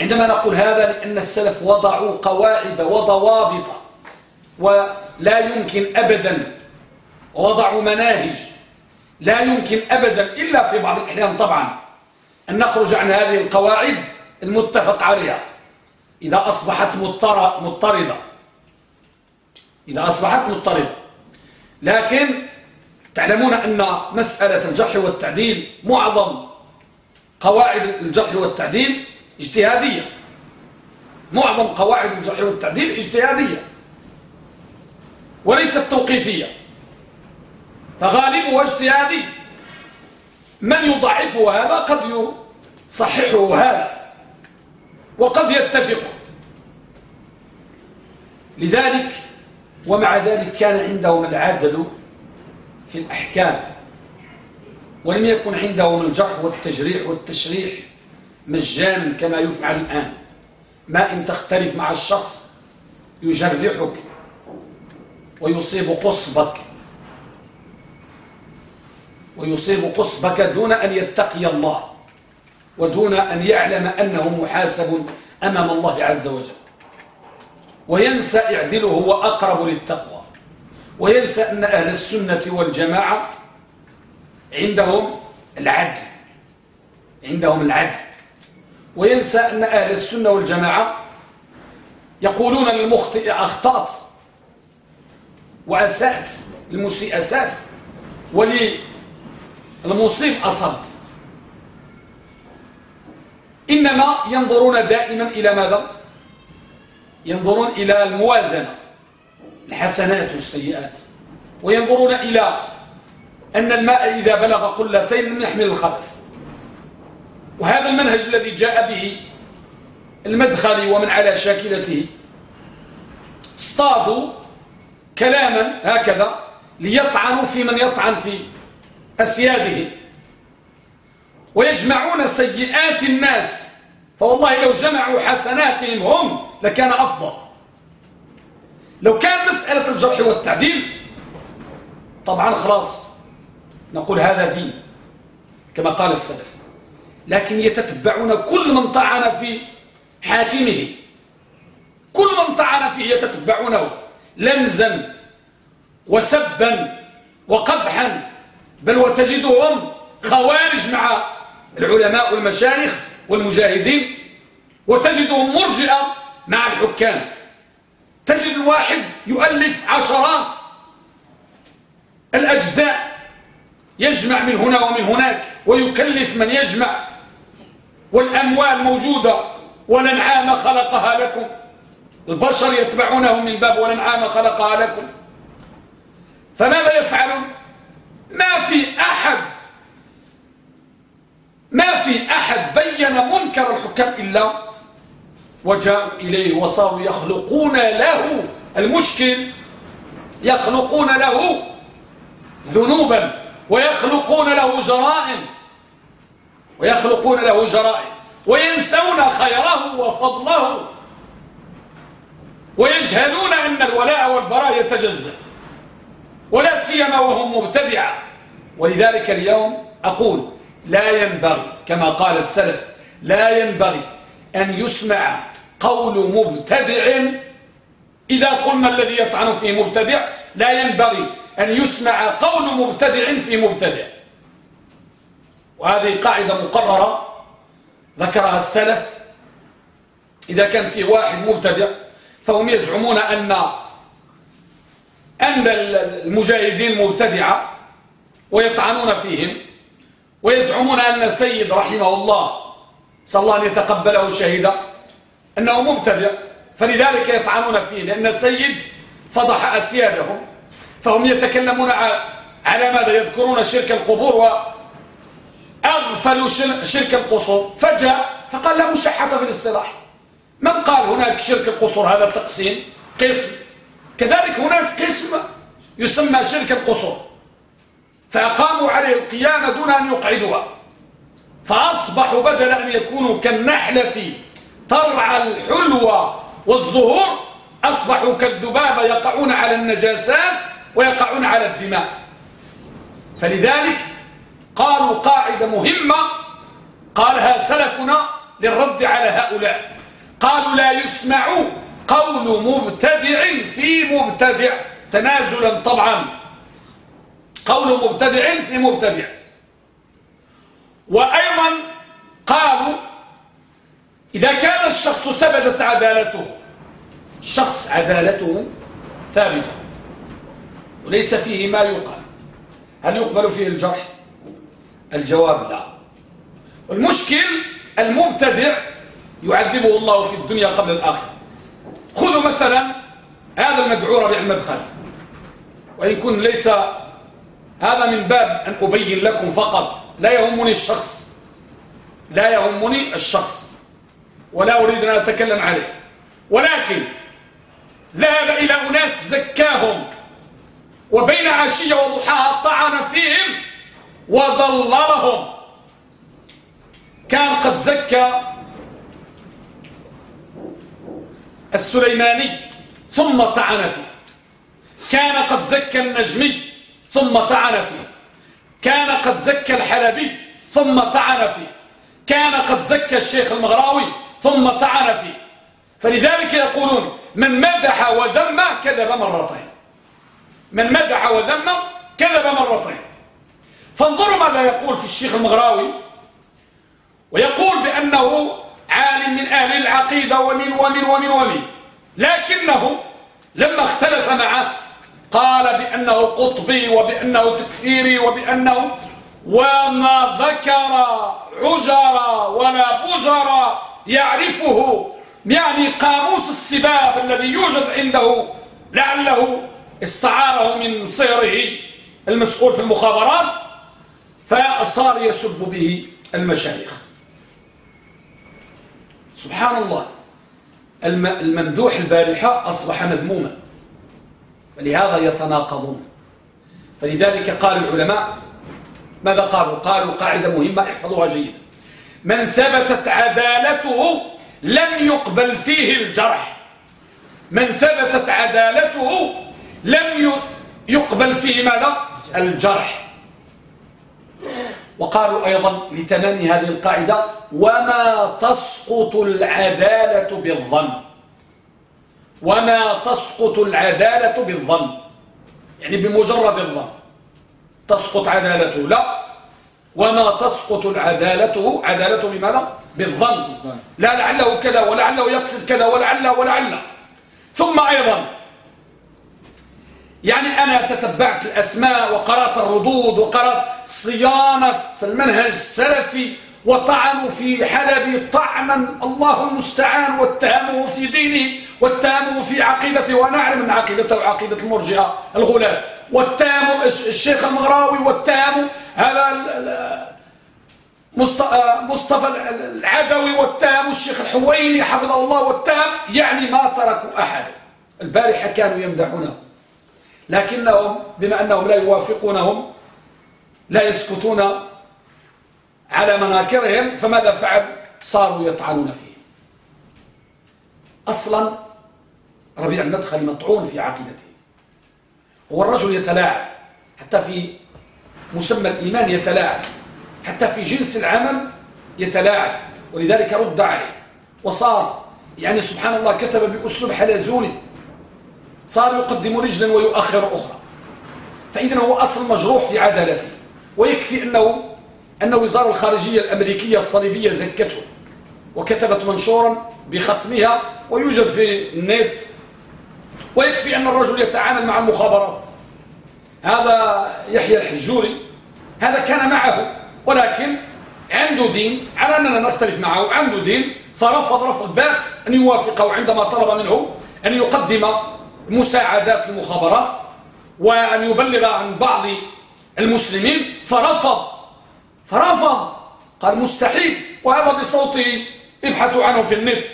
عندما نقول هذا لأن السلف وضعوا قواعد وضوابط ولا يمكن أبدا وضعوا مناهج لا يمكن أبدا إلا في بعض الأحيان طبعا. أن نخرج عن هذه القواعد المتفق عليها. إذا أصبحت مضطردة. إذا أصبحت مضطردة. لكن تعلمون أن مسألة الجرح والتعديل معظم قواعد الجرح والتعديل اجتهادية. معظم قواعد الجرح والتعديل اجتهادية. وليست توقيفية. فغالبها اجتهادي. من يضعفه هذا قد يصححه هذا. وقد يتفق. لذلك ومع ذلك كان عندهم العدل في الأحكام. ولم يكن عندهم الجرح والتجريح والتشريح. مجانا كما يفعل الآن. ما إن تختلف مع الشخص يجرحك ويصيب قصبك. ويصيب قصبك دون أن يتقي الله ودون أن يعلم أنه محاسب أمام الله عز وجل. وينسى اعدله هو أقرب للتقوى. وينسى أن أهل السنة والجماعة عندهم العدل. عندهم العدل. وينسى أن أهل السنة والجماعة يقولون للمخطئ أخطأت وأسأت المسيء أسأت وللمصيب أصبت. إنما ينظرون دائما إلى ماذا؟ ينظرون إلى الموازنة الحسنات والسيئات. وينظرون إلى أن الماء إذا بلغ قلتين لم يحمل الخبث. وهذا المنهج الذي جاء به المدخل ومن على شاكلته. اصطادوا كلاما هكذا ليطعنوا في من يطعن في أسياده ويجمعون سيئات الناس. فوالله لو جمعوا حسناتهم هم لكان أفضل. لو كان مسألة الجرح والتعديل طبعا خلاص نقول هذا دين كما قال السلف. لكن يتتبعون كل من طعن في حاكمه كل من طعن فيه يتتبعونه. لمزا وسبا وقبحا بل وتجدهم خوارج مع العلماء والمشايخ والمجاهدين وتجدهم مرجئة مع الحكام. تجد الواحد يؤلف عشرات الأجزاء يجمع من هنا ومن هناك ويكلف من يجمع. والأموال موجودة. والأنعام خلقها لكم. البشر يتبعونه من باب والأنعام خلقها لكم. فماذا يفعلون؟ ما في أحد ما في أحد بين منكر الحكام إلا وجاءوا إليه وصاروا يخلقون له. المشكل يخلقون له ذنوبا ويخلقون له جرائم. ويخلقون له جرائم وينسون خيره وفضله ويجهلون أن الولاء والبراء يتجزأ ولا سيما وهم مبتدعة. ولذلك اليوم أقول لا ينبغي كما قال السلف لا ينبغي أن يسمع قول مبتدع إذا قلنا الذي يطعن فيه مبتدع لا ينبغي أن يسمع قول مبتدع في مبتدع. وهذه قاعدة مقررة ذكرها السلف. إذا كان فيه واحد مبتدع فهم يزعمون أن أن المجاهدين مبتدعة ويطعنون فيهم ويزعمون أن السيد رحمه الله صلى الله أن يتقبله الشهيدة أنه مبتدع فلذلك يطعنون فيه لأن السيد فضح أسيادهم فهم يتكلمون على ماذا؟ يذكرون شرك القبور وأغفلوا شرك القصور. فجاء فقال لا مشحة في الاصطلاح. من قال هناك شرك القصور؟ هذا تقسيم. قسم. كذلك هناك قسم يسمى شرك القصور. فأقاموا عليه القيامة دون أن يقعدوها. فأصبحوا بدل أن يكونوا كالنحلة ترعى الحلوى والزهور أصبحوا كالذبابة يقعون على النجاسات ويقعون على الدماء. فلذلك قالوا قاعدة مهمة. قالها سلفنا للرد على هؤلاء. قالوا لا يسمع قول مبتدع في مبتدع. تنازلا طبعا. قول مبتدع في مبتدع. وأيضا قالوا إذا كان الشخص ثبتت عدالته الشخص عدالته ثابتة. وليس فيه ما يقال. هل يقبل فيه الجرح؟ الجواب لا. المشكل المبتدع يعذبه الله في الدنيا قبل الآخرة. خذوا مثلا هذا المدعو ربيع المدخل. وإن كن ليس هذا من باب أن أبين لكم فقط لا يهمني الشخص. لا يهمني الشخص. ولا أريد أن أتكلم عليه. ولكن ذهب إلى أناس زكاهم وبين عشية وضحاها طعن فيهم وضللهم كان قد زكى السليماني ثم طعن فيه. كان قد زكى النجمي ثم طعن فيه. كان قد زكى الحلبي ثم طعن فيه. كان قد زكى الشيخ المغراوي ثم طعن فيه. فلذلك يقولون من مدح وذم كذب مرتين. من مدح وذم كذب مرتين. فانظروا ماذا يقول في الشيخ المغراوي. ويقول بأنه عالم من أهل العقيدة ومن ومن ومن ومن. لكنه لما اختلف معه قال بأنه قطبي وبأنه تكفيري وبأنه وما ذكر عجر ولا بجر يعرفه يعني قاموس السباب الذي يوجد عنده لعله استعاره من صيره المسؤول في المخابرات. فصار يسب به المشايخ. سبحان الله الممدوح البارحة أصبح مذموما ولهذا يتناقضون. فلذلك قال العلماء ماذا قالوا؟ قالوا قاعدة مهمة احفظوها جيدا. من ثبتت عدالته لم يقبل فيه الجرح. من ثبتت عدالته لم يقبل فيه ماذا؟ الجرح. وقالوا أيضا لتمامي هذه القاعدة وما تسقط العدالة بالظن. وما تسقط العدالة بالظن. يعني بمجرد الظن. تسقط عدالته. لا. وما تسقط العدالته عدالته بماذا؟ بالظن. لا لعله كذا ولعله يقصد كذا ولعله ولعله. ثم أيضا يعني أنا تتبعت الأسماء وقرأت الردود وقرأت صيانة المنهج السلفي وطعنوا في حلب طعنا الله المستعان واتهموه في دينه واتهموه في عقيدته وأنا أعلم من عقيدته عقيدة المرجئة الغلاة واتهموا الشيخ المغراوي واتهموا هذا مصطفى العدوي واتهموا الشيخ الحويني حفظه الله واتهم يعني ما تركوا أحد البارحة كانوا يمدحونه لكنهم بما أنهم لا يوافقونهم لا يسكتون على مناكرهم فماذا فعل؟ صاروا يطعنون فيه. أصلا ربيع المدخل مطعون في عقيدته هو الرجل يتلاعب حتى في مسمى الإيمان يتلاعب حتى في جنس العمل يتلاعب ولذلك رد عليه. وصار يعني سبحان الله كتب بأسلوب حلزوني. صار يقدم رجلا ويؤخر أخرى. فإذا هو أصل مجروح في عدالته ويكفي أنه أن وزارة الخارجية الأمريكية الصليبية زكته وكتبت منشورا بختمها ويوجد في النت ويكفي أن الرجل يتعامل مع المخابرات. هذا يحيى الحجوري هذا كان معه ولكن عنده دين على أننا نختلف معه عنده دين فرفض رفض بات أن يوافقه عندما طلب منه أن يقدم مساعدات المخابرات وأن يبلغ عن بعض المسلمين فرفض فرفض قال مستحيل وهذا بصوته ابحثوا عنه في النت.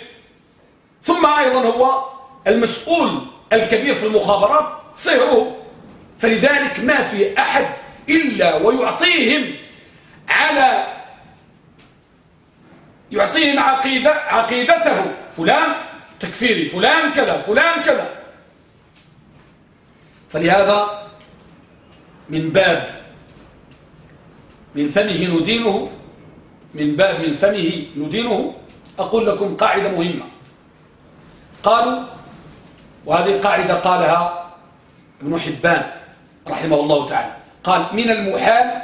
ثم أيضا هو المسؤول الكبير في المخابرات صهره فلذلك ما في أحد إلا ويعطيهم على يعطيهم عقيدة عقيدته. فلان تكفيري فلان كذا فلان كذا. فلهذا من باب من فمه ندينه من باب من فمه ندينه أقول لكم قاعدة مهمة. قالوا وهذه قاعدة قالها ابن حبان رحمه الله تعالى. قال من المحال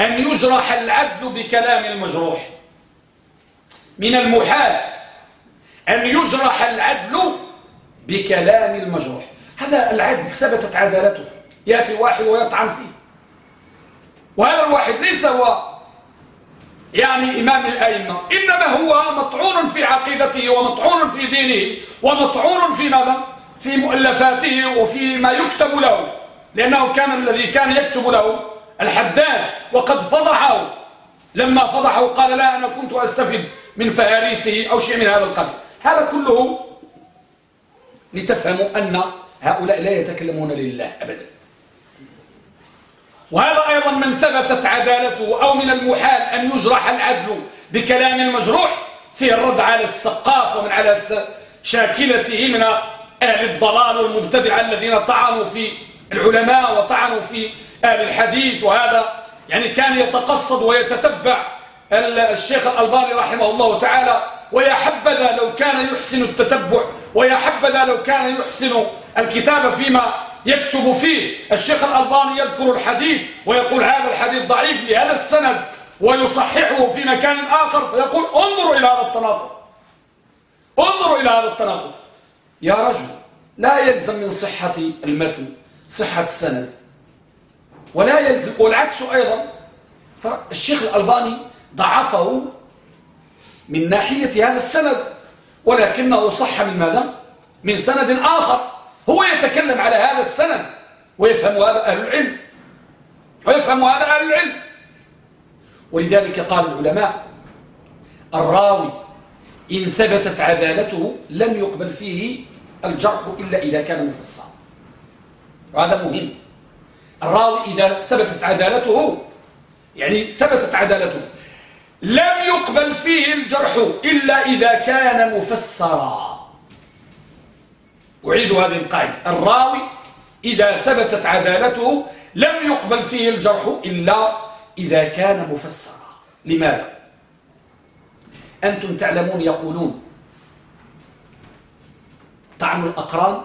أن يجرح العدل بكلام المجروح. من المحال أن يجرح العدل بكلام المجروح. هذا العدل ثبتت عدالته. يأتي واحد ويطعن فيه. وهذا الواحد ليس هو يعني إمام الأئمة إنما هو مطعون في عقيدته ومطعون في دينه ومطعون في ماذا؟ في مؤلفاته وفي ما يكتب له. لأنه كان الذي كان يكتب له الحداد وقد فضحه. لما فضحه قال لا أنا كنت أستفد من فهاريسه أو شيء من هذا القبيل. هذا كله لتفهموا أن هؤلاء لا يتكلمون لله أبدا. وهذا أيضا من ثبتت عدالته أو من المحال أن يجرح العدل بكلام المجروح في الرد على السقاف ومن على شاكلته من أهل الضلال والمبتدع الذين طعنوا في العلماء وطعنوا في أهل الحديث. وهذا يعني كان يتقصد ويتتبع الشيخ الألباني رحمه الله تعالى. ويا حبذا لو كان يحسن التتبع ويا حبذا لو كان يحسن الكتاب فيما يكتب فيه. الشيخ الألباني يذكر الحديث ويقول هذا الحديث ضعيف بهذا السند ويصححه في مكان آخر فيقول انظروا إلى هذا التناقض. انظروا إلى هذا التناقض. يا رجل لا يلزم من صحة المتن صحة السند. ولا يلزم والعكس أيضا. فالشيخ الألباني ضعفه من ناحية هذا السند ولكنه صح من ماذا؟ من سند آخر. هو يتكلم على هذا السند ويفهم هذا أهل العلم ويفهم هذا أهل العلم. ولذلك قال العلماء الراوي إن ثبتت عدالته لم يقبل فيه الجرح إلا إذا كان مفسر وهذا مهم. الراوي إذا ثبتت عدالته يعني ثبتت عدالته لم يقبل فيه الجرح إلا إذا كان مفسرا أعيد هذه القاعدة الراوي إذا ثبتت عدالته لم يقبل فيه الجرح إلا إذا كان مفسرا لماذا؟ أنتم تعلمون يقولون طعن الأقران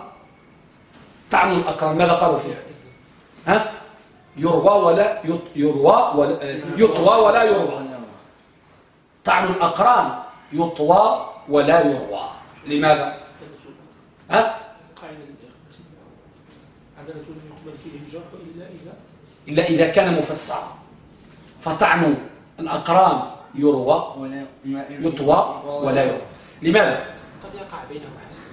طعن الأقران ماذا قالوا فيها؟ ها؟ يروى ولا يروى ولا يطوى ولا يروى طعن الأقران يطوى ولا يروى لماذا؟ ها؟ إلا إذا كان مفسرا. فطعن الأقران يروى يطوى ولا يروى. لماذا؟ قد يقع بينه حسد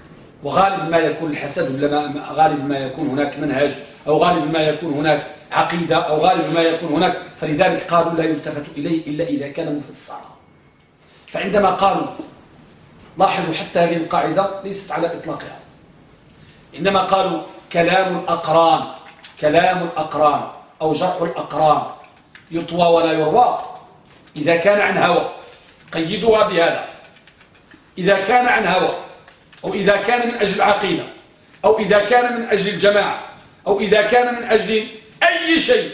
وغالب ما يكون الحسد لما غالب ما يكون هناك منهج أو غالب ما يكون هناك عقيدة أو غالب ما يكون هناك. فلذلك قالوا لا يلتفت إليه إلا إذا كان مفسرا. فعندما قالوا لاحظوا حتى هذه القاعدة ليست على إطلاقها. إنما قالوا كلام الأقران كلام الأقران أو جرح الأقران يطوى ولا يروى. إذا كان عن هوى قيدوها بهذا. إذا كان عن هوى أو إذا كان من أجل العقيدة أو إذا كان من أجل الجماعة أو إذا كان من أجل أي شيء.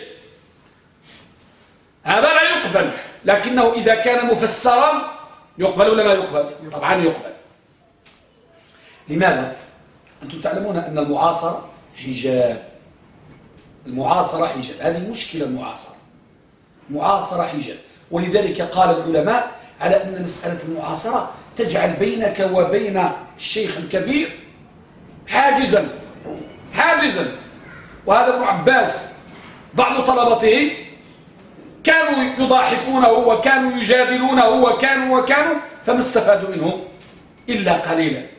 هذا لا يقبل لكنه إذا كان مفسرا يقبل ولا ما يقبل؟ طبعا يقبل. لماذا؟ أنتم تعلمون أن المعاصرة حجاب. المعاصرة حجاب. هذه مشكلة المعاصرة. معاصرة حجاب. ولذلك قال العلماء على أن مسألة المعاصرة تجعل بينك وبين الشيخ الكبير حاجزا. حاجزا. وهذا ابن عباس بعض طلبته كانوا يضاحكونه وكانوا يجادلونه وكانوا وكانوا فما استفادوا منه إلا قليلا.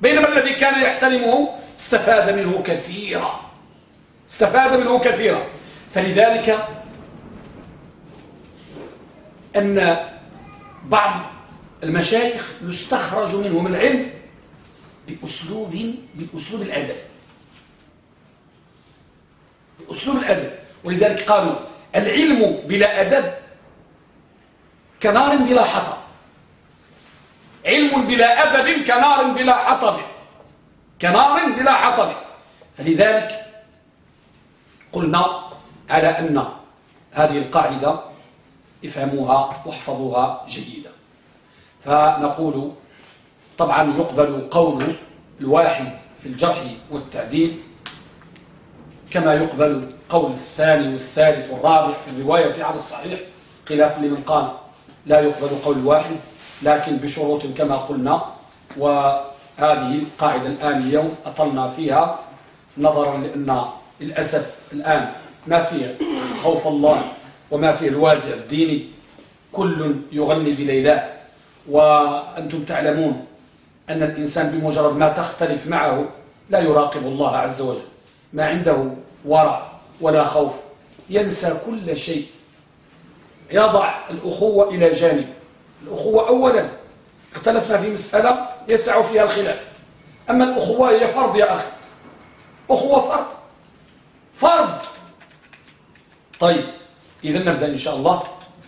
بينما الذي كان يحترمه استفاد منه كثيرا. استفاد منه كثيرا. فلذلك أن بعض المشايخ يستخرج منهم العلم بأسلوب بأسلوب الأدب. بأسلوب الأدب. ولذلك قالوا العلم بلا أدب كنار بلا حطب. علم بلا أدب كنار بلا حطب. كنار بلا حطب. فلذلك قلنا على أن هذه القاعدة افهموها واحفظوها جيدا. فنقول طبعا يقبل قول الواحد في الجرح والتعديل كما يقبل قول الثاني والثالث والرابع في الرواية على الصحيح خلاف لمن قال لا يقبل قول الواحد. لكن بشروط كما قلنا وهذه القاعدة الآن اليوم أطلنا فيها نظرا لأن للأسف الآن ما فيه خوف الله وما فيه الوازع الديني. كل يغني بليلاه وأنتم تعلمون أن الإنسان بمجرد ما تختلف معه لا يراقب الله عز وجل. ما عنده ورع ولا خوف ينسى كل شيء. يضع الأخوة إلى جانب. الأخوة أولا اختلفنا في مسألة يسع فيها الخلاف. أما الأخوة هي فرض يا أخي. أخوة فرض. فرض. طيب إذا نبدأ إن شاء الله.